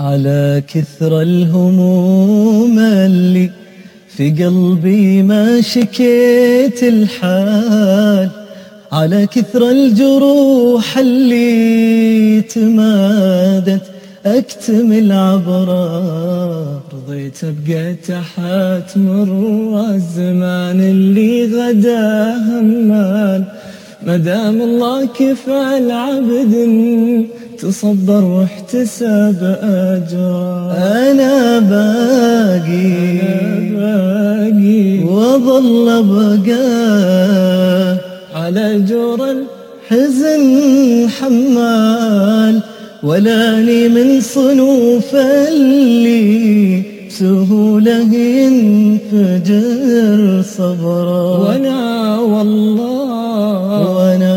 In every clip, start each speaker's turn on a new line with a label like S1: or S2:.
S1: على كثر الهموم اللي في قلبي ما شكيت الحال. على كثر الجروح اللي تمادت اكتم العبرة رضيت ابقى تحت مر الزمان اللي غدا همال مدام الله كفى العبد تصبر واحتسب أجرا
S2: أنا باقي.
S1: باقي.
S2: وظل بقى
S1: على جور
S2: الحزن حمال. ولاني من صنوف اللي سهوله ينفجر صبرا.
S1: وأنا والله
S2: وأنا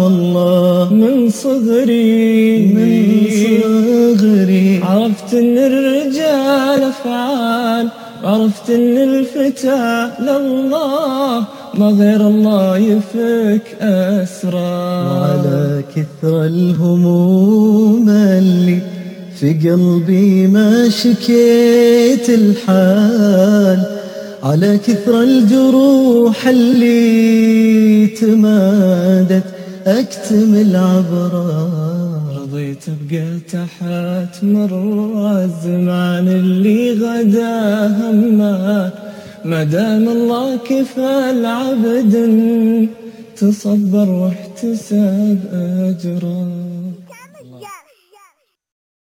S2: والله
S1: من صغري
S2: من صغري
S1: عرفت ان الرجال افعال عرفت ان الفتى لله ما غير الله يفك أسرار.
S2: وعلى كثر الهموم في قلبي ما شكيت الحال. على كثر الجروح اللي تمادت اكتم العبرة
S1: رضيت ابقى تحت مر الزمان اللي غدا همان ما دام الله كفى العبد تصبر واحتسب أجره.